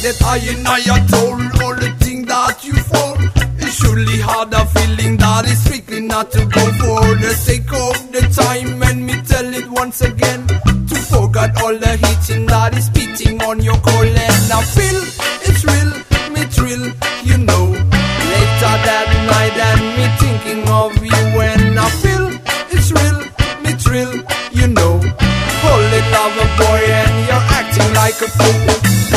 I and I are told all the things that you fall. It's surely hard a feeling that is strictly not to go for the sake of the time. And me tell it once again to forget all the hitting that is beating on your colon. Now feel it's real, me thrill, you know. Later that night and me thinking of you and I feel it's real, me thrill, you know. Holy lover boy and you're acting like a fool.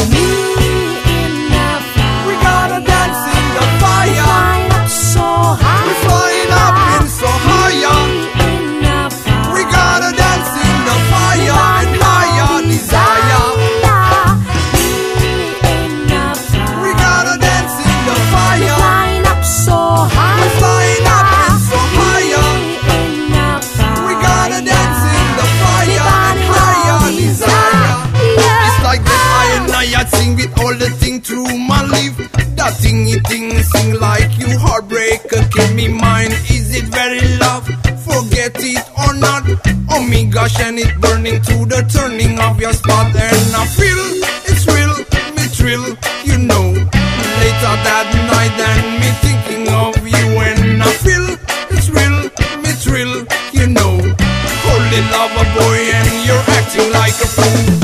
All the thing through my life. That thingy thing sing like you heartbreaker. Keep me mind, is it very love? Forget it or not. Oh my gosh, and it burning to the turning of your spot. And I feel it's real, me thrill, you know. Later that night, and me thinking of you. And I feel it's real, me thrill, you know. Holy lover boy, and you're acting like a fool.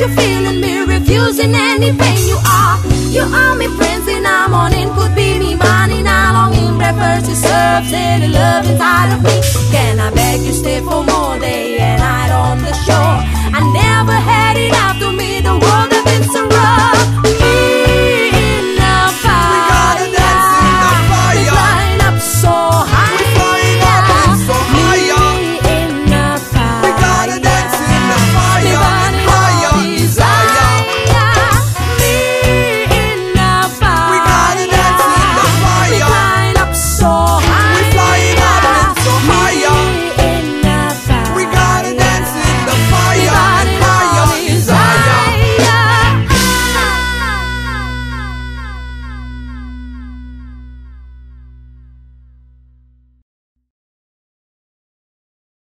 You're feeling, me refusing any pain you are. You are me prince in the morning, could be me man in a longing breakfast to serve, the love inside of me. Can I beg you stay for more day and night on the shore? I never